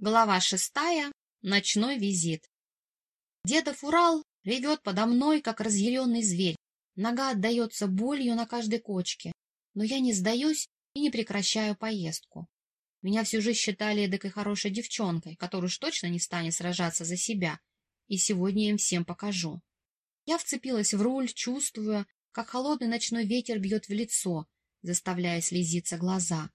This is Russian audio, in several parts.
Глава шестая. Ночной визит. Дедов Урал ревет подо мной, как разъяренный зверь. Нога отдается болью на каждой кочке. Но я не сдаюсь и не прекращаю поездку. Меня всю жизнь считали эдакой хорошей девчонкой, которая уж точно не станет сражаться за себя. И сегодня им всем покажу. Я вцепилась в руль, чувствуя, как холодный ночной ветер бьет в лицо, заставляя слезиться глаза.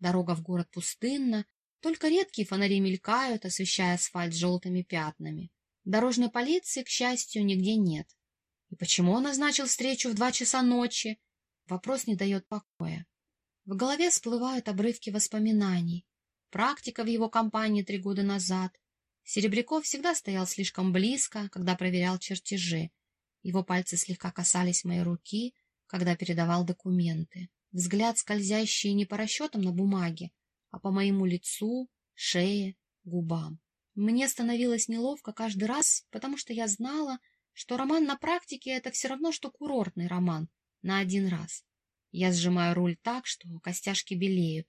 Дорога в город пустынна, только редкие фонари мелькают, освещая асфальт желтыми пятнами. Дорожной полиции, к счастью, нигде нет. И почему он назначил встречу в два часа ночи? Вопрос не дает покоя. В голове всплывают обрывки воспоминаний. Практика в его компании три года назад. Серебряков всегда стоял слишком близко, когда проверял чертежи. Его пальцы слегка касались моей руки, когда передавал документы. Взгляд, скользящий не по расчетам на бумаге, а по моему лицу, шее, губам. Мне становилось неловко каждый раз, потому что я знала, что роман на практике — это все равно, что курортный роман на один раз. Я сжимаю руль так, что костяшки белеют.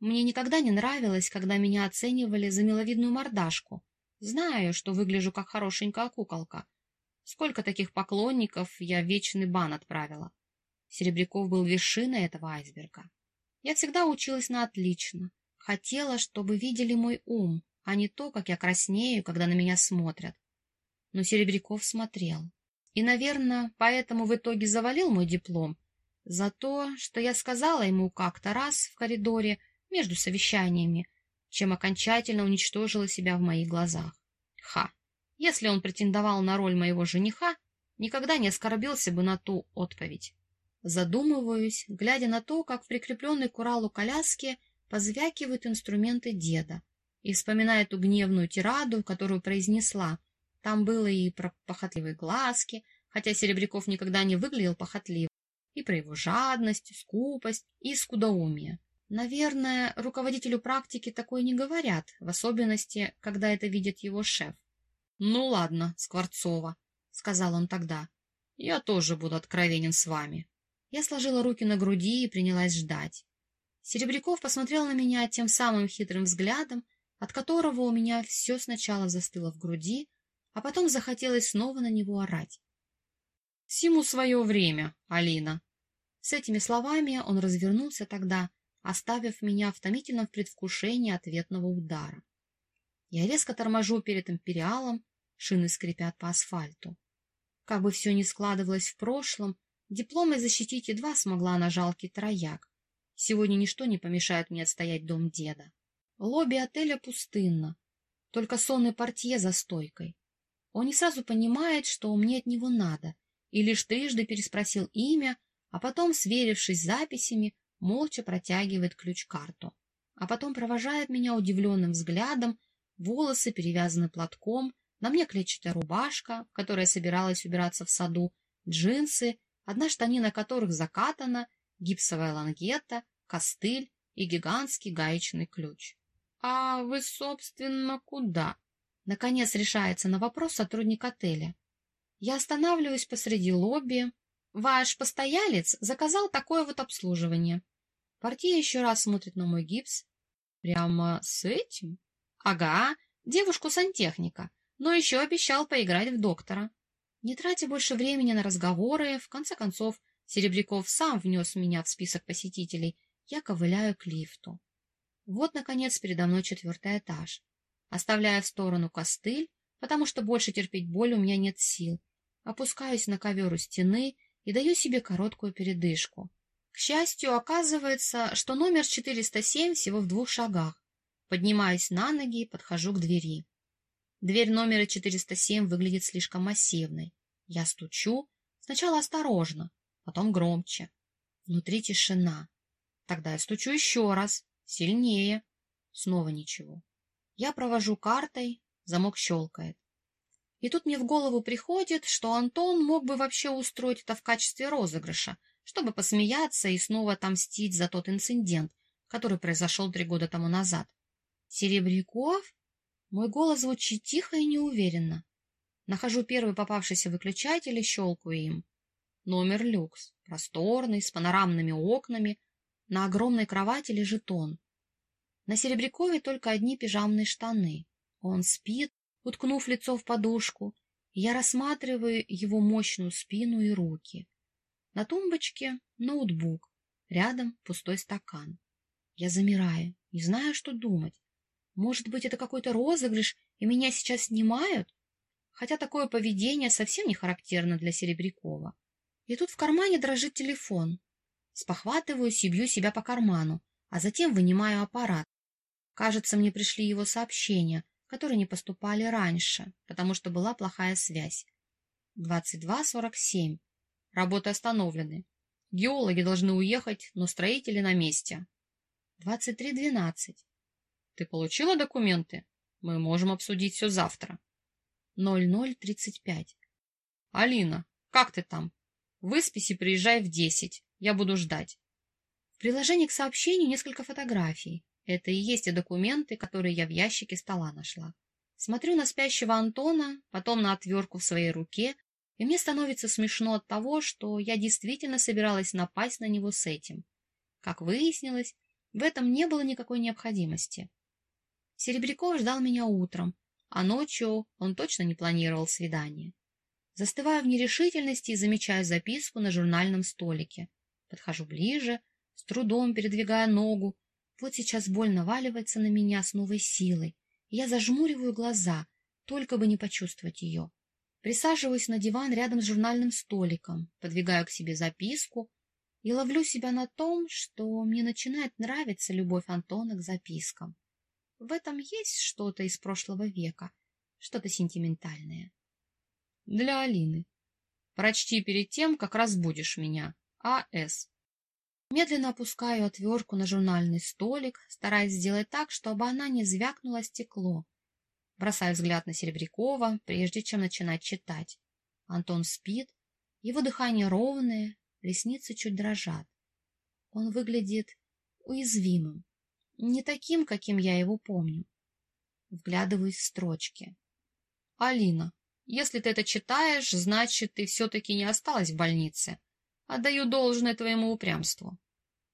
Мне никогда не нравилось, когда меня оценивали за миловидную мордашку. Знаю, что выгляжу как хорошенькая куколка. Сколько таких поклонников я в вечный бан отправила. Серебряков был вершиной этого айсберга. Я всегда училась на отлично. Хотела, чтобы видели мой ум, а не то, как я краснею, когда на меня смотрят. Но Серебряков смотрел. И, наверное, поэтому в итоге завалил мой диплом за то, что я сказала ему как-то раз в коридоре между совещаниями, чем окончательно уничтожила себя в моих глазах. Ха! Если он претендовал на роль моего жениха, никогда не оскорбился бы на ту отповедь. Задумываюсь, глядя на то, как в прикрепленной к Уралу коляске позвякивают инструменты деда, и вспоминая ту гневную тираду, которую произнесла. Там было и про похотливые глазки, хотя Серебряков никогда не выглядел похотливым, и про его жадность, скупость и скудоумие. Наверное, руководителю практики такое не говорят, в особенности, когда это видит его шеф. — Ну ладно, Скворцова, — сказал он тогда, — я тоже буду откровенен с вами. Я сложила руки на груди и принялась ждать. Серебряков посмотрел на меня тем самым хитрым взглядом, от которого у меня все сначала застыло в груди, а потом захотелось снова на него орать. — Всему свое время, Алина. С этими словами он развернулся тогда, оставив меня в томительном предвкушении ответного удара. Я резко торможу перед империалом, шины скрипят по асфальту. Как бы все ни складывалось в прошлом, Дипломой защитить едва смогла на жалкий трояк. Сегодня ничто не помешает мне отстоять дом деда. Лобби отеля пустынно, только сонный портье за стойкой. Он не сразу понимает, что мне от него надо, и лишь трижды переспросил имя, а потом, сверившись с записями, молча протягивает ключ-карту. А потом провожает меня удивленным взглядом, волосы перевязаны платком, на мне клетчатая рубашка, в которой я собиралась убираться в саду, джинсы одна штанина которых закатана, гипсовая лангета, костыль и гигантский гаечный ключ. — А вы, собственно, куда? Наконец решается на вопрос сотрудник отеля. Я останавливаюсь посреди лобби. Ваш постоялец заказал такое вот обслуживание. Партия еще раз смотрит на мой гипс. Прямо с этим? Ага, девушку-сантехника, но еще обещал поиграть в доктора. Не тратя больше времени на разговоры, в конце концов, Серебряков сам внес меня в список посетителей, я ковыляю к лифту. Вот, наконец, передо мной четвертый этаж. Оставляя в сторону костыль, потому что больше терпеть боль у меня нет сил, опускаюсь на ковер у стены и даю себе короткую передышку. К счастью, оказывается, что номер 407 всего в двух шагах. Поднимаюсь на ноги и подхожу к двери. Дверь номера 407 выглядит слишком массивной. Я стучу, сначала осторожно, потом громче. Внутри тишина. Тогда я стучу еще раз, сильнее. Снова ничего. Я провожу картой, замок щелкает. И тут мне в голову приходит, что Антон мог бы вообще устроить это в качестве розыгрыша, чтобы посмеяться и снова отомстить за тот инцидент, который произошел три года тому назад. Серебряков? Мой голос звучит тихо и неуверенно. Нахожу первый попавшийся выключатель и щелкаю им. Номер люкс, просторный, с панорамными окнами. На огромной кровати лежит он. На Серебрякове только одни пижамные штаны. Он спит, уткнув лицо в подушку, я рассматриваю его мощную спину и руки. На тумбочке ноутбук, рядом пустой стакан. Я замираю, не знаю, что думать. Может быть, это какой-то розыгрыш, и меня сейчас снимают? Хотя такое поведение совсем не характерно для Серебрякова. И тут в кармане дрожит телефон. Спохватываюсь и бью себя по карману, а затем вынимаю аппарат. Кажется, мне пришли его сообщения, которые не поступали раньше, потому что была плохая связь. 22.47. Работы остановлены. Геологи должны уехать, но строители на месте. 23.12. Ты получила документы? Мы можем обсудить все завтра. 00.35. Алина, как ты там? Выспись и приезжай в 10. Я буду ждать. В приложении к сообщению несколько фотографий. Это и есть те документы, которые я в ящике стола нашла. Смотрю на спящего Антона, потом на отвертку в своей руке, и мне становится смешно от того, что я действительно собиралась напасть на него с этим. Как выяснилось, в этом не было никакой необходимости. Серебряков ждал меня утром, а ночью он точно не планировал свидание. Застываю в нерешительности и замечаю записку на журнальном столике. Подхожу ближе, с трудом передвигая ногу, вот сейчас боль наваливается на меня с новой силой. Я зажмуриваю глаза, только бы не почувствовать ее. Присаживаюсь на диван рядом с журнальным столиком, подвигаю к себе записку и ловлю себя на том, что мне начинает нравиться любовь Антона к запискам. В этом есть что-то из прошлого века, что-то сентиментальное. Для Алины. Прочти перед тем, как разбудишь меня. А.С. Медленно опускаю отвертку на журнальный столик, стараясь сделать так, чтобы она не звякнула стекло. Бросаю взгляд на Серебрякова, прежде чем начинать читать. Антон спит, его дыхание ровное, ресницы чуть дрожат. Он выглядит уязвимым, не таким, каким я его помню. Вглядываюсь в строчки. «Алина, если ты это читаешь, значит, ты все-таки не осталась в больнице. Отдаю должное твоему упрямству.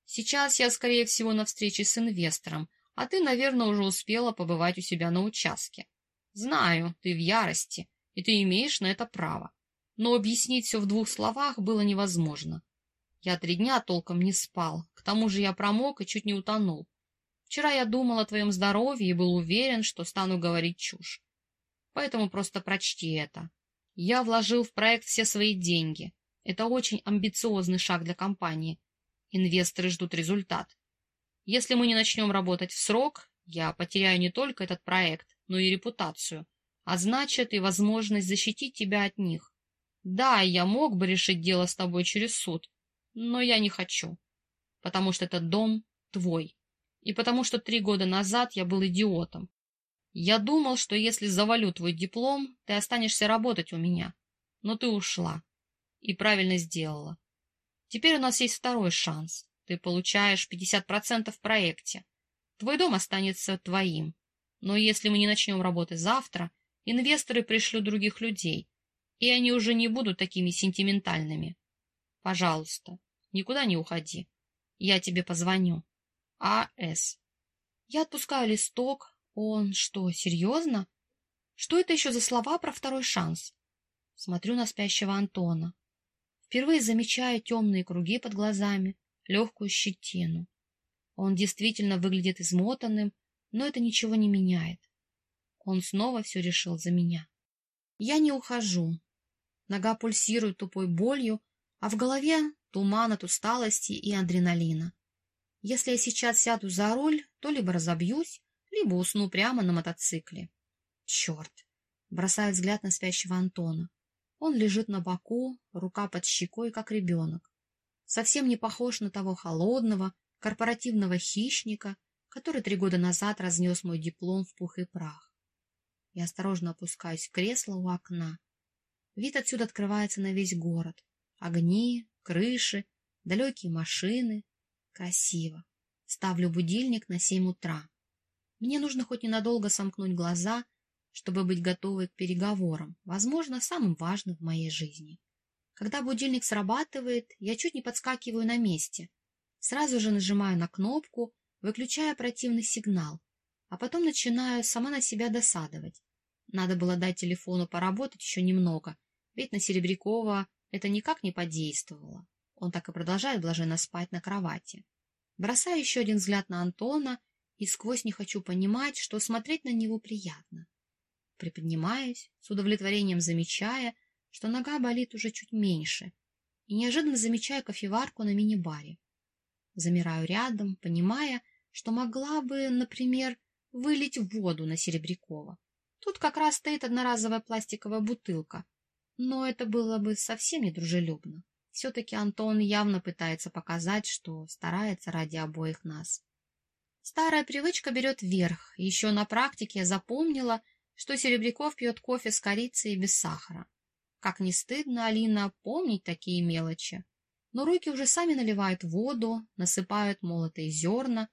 Сейчас я, скорее всего, на встрече с инвестором, а ты, наверное, уже успела побывать у себя на участке. Знаю, ты в ярости, и ты имеешь на это право. Но объяснить все в двух словах было невозможно. Я три дня толком не спал, к тому же я промок и чуть не утонул. Вчера я думал о твоем здоровье и был уверен, что стану говорить чушь. Поэтому просто прочти это. Я вложил в проект все свои деньги, это очень амбициозный шаг для компании. Инвесторы ждут результат. Если мы не начнем работать в срок, я потеряю не только этот проект, но и репутацию, а значит и возможность защитить тебя от них. Да, я мог бы решить дело с тобой через суд, но я не хочу, потому что этот дом твой, и потому что три года назад я был идиотом. Я думал, что если завалю твой диплом, ты останешься работать у меня, но ты ушла. И правильно сделала. Теперь у нас есть второй шанс. Ты получаешь 50% в проекте. Твой дом останется твоим. Но если мы не начнем работать завтра, инвесторы пришлют других людей, и они уже не будут такими сентиментальными. Пожалуйста, никуда не уходи. Я тебе позвоню. А.С. Я отпускаю листок. Он что, серьезно? Что это еще за слова про второй шанс? Смотрю на спящего Антона. Впервые замечаю темные круги под глазами, легкую щетину. Он действительно выглядит измотанным, но это ничего не меняет. Он снова все решил за меня. Я не ухожу. Нога пульсирует тупой болью, а в голове туман от усталости и адреналина. Если я сейчас сяду за руль, то либо разобьюсь, либо усну прямо на мотоцикле. Черт! Бросаю взгляд на спящего Антона. Он лежит на боку, рука под щекой, как ребенок. Совсем не похож на того холодного, корпоративного хищника, который три года назад разнес мой диплом в пух и прах. Я осторожно опускаюсь в кресло у окна. Вид отсюда открывается на весь город. Огни, крыши, далекие машины. Красиво. Ставлю будильник на семь утра. Мне нужно хоть ненадолго сомкнуть глаза чтобы быть готовой к переговорам, возможно, самым важным в моей жизни. Когда будильник срабатывает, я чуть не подскакиваю на месте. Сразу же нажимаю на кнопку, выключая противный сигнал, а потом начинаю сама на себя досадовать. Надо было дать телефону поработать еще немного, ведь на Серебрякова это никак не подействовало. Он так и продолжает блаженно спать на кровати. Бросаю еще один взгляд на Антона и сквозь не хочу понимать, что смотреть на него приятно. Приподнимаюсь, с удовлетворением замечая, что нога болит уже чуть меньше, и неожиданно замечаю кофеварку на мини-баре. Замираю рядом, понимая, что могла бы, например, вылить воду на Серебрякова. Тут как раз стоит одноразовая пластиковая бутылка, но это было бы совсем недружелюбно. Все-таки Антон явно пытается показать, что старается ради обоих нас. Старая привычка берет верх. Еще на практике запомнила, что Серебряков пьет кофе с корицей и без сахара. Как не стыдно, Алина, помнить такие мелочи. Но руки уже сами наливают воду, насыпают молотые зерна.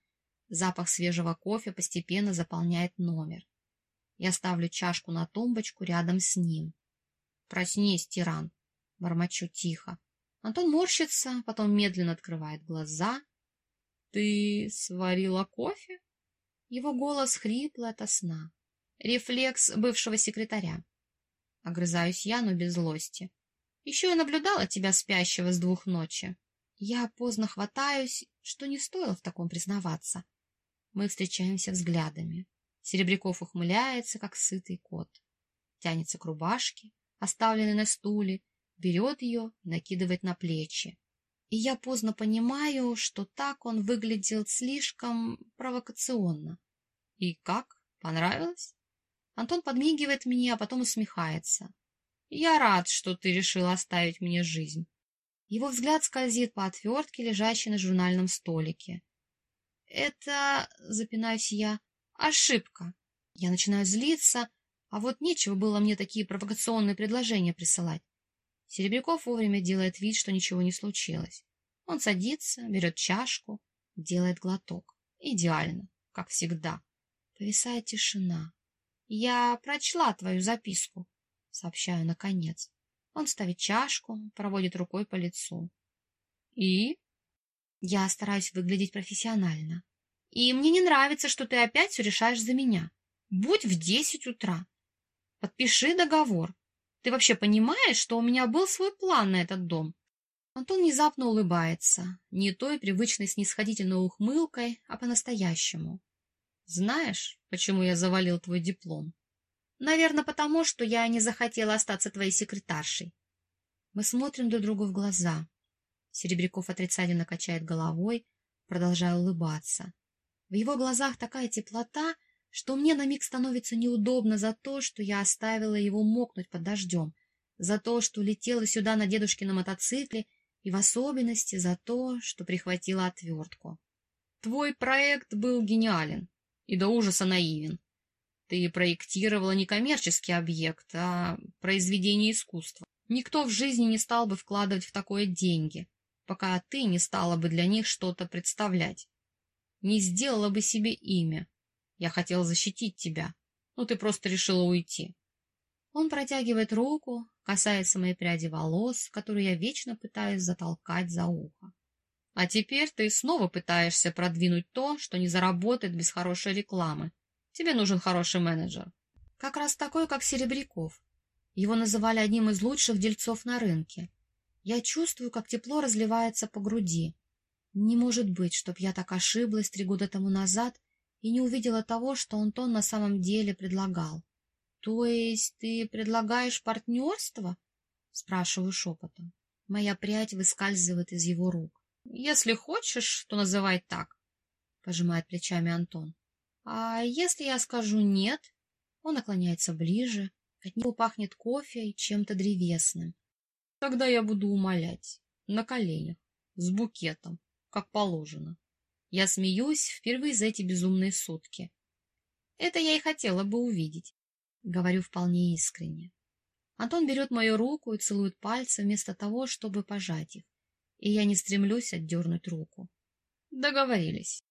Запах свежего кофе постепенно заполняет номер. Я ставлю чашку на тумбочку рядом с ним. «Проснись, тиран!» — бормочу тихо. Антон морщится, потом медленно открывает глаза. «Ты сварила кофе?» Его голос хриплый ото сна. Рефлекс бывшего секретаря. Огрызаюсь я, но без злости. Еще я наблюдала тебя спящего с двух ночи. Я поздно хватаюсь, что не стоило в таком признаваться. Мы встречаемся взглядами. Серебряков ухмыляется, как сытый кот. Тянется к рубашке, оставленной на стуле, берет ее накидывает на плечи. И я поздно понимаю, что так он выглядел слишком провокационно. И как? Понравилось? Антон подмигивает мне, а потом усмехается. Я рад, что ты решил оставить мне жизнь. Его взгляд скользит по отвертке, лежащей на журнальном столике. Это, запинаюсь я, ошибка. Я начинаю злиться, а вот нечего было мне такие провокационные предложения присылать. Серебряков вовремя делает вид, что ничего не случилось. Он садится, берет чашку, делает глоток. Идеально, как всегда. Повисает тишина. «Я прочла твою записку», — сообщаю наконец. Он ставит чашку, проводит рукой по лицу. «И?» Я стараюсь выглядеть профессионально. «И мне не нравится, что ты опять все решаешь за меня. Будь в десять утра. Подпиши договор. Ты вообще понимаешь, что у меня был свой план на этот дом? Антон внезапно улыбается, не той привычной снисходительной ухмылкой, а по-настоящему. Знаешь, почему я завалил твой диплом? Наверное, потому, что я не захотела остаться твоей секретаршей. Мы смотрим друг другу в глаза. Серебряков отрицательно качает головой, продолжая улыбаться. В его глазах такая теплота, что мне на миг становится неудобно за то, что я оставила его мокнуть под дождем, за то, что летела сюда на дедушкином мотоцикле, и в особенности за то, что прихватила отвертку. Твой проект был гениален и до ужаса наивен. Ты проектировала не коммерческий объект, а произведение искусства. Никто в жизни не стал бы вкладывать в такое деньги, пока ты не стала бы для них что-то представлять. Не сделала бы себе имя, я хотел защитить тебя, но ты просто решила уйти. Он протягивает руку, касается моей пряди волос, которую я вечно пытаюсь затолкать за ухо. А теперь ты снова пытаешься продвинуть то, что не заработает без хорошей рекламы. Тебе нужен хороший менеджер. Как раз такой, как Серебряков. Его называли одним из лучших дельцов на рынке. Я чувствую, как тепло разливается по груди. Не может быть, чтоб я так ошиблась три года тому назад и не увидела того, что Антон на самом деле предлагал. — То есть ты предлагаешь партнерство? — спрашиваю шепотом. Моя прядь выскальзывает из его рук. — Если хочешь, то называй так, — пожимает плечами Антон. — А если я скажу «нет»? Он наклоняется ближе, от него пахнет кофе и чем-то древесным. Тогда я буду умолять, на коленях, с букетом, как положено. Я смеюсь впервые за эти безумные сутки. Это я и хотела бы увидеть. Говорю вполне искренне. Антон берет мою руку и целует пальцы вместо того, чтобы пожать их. И я не стремлюсь отдернуть руку. Договорились.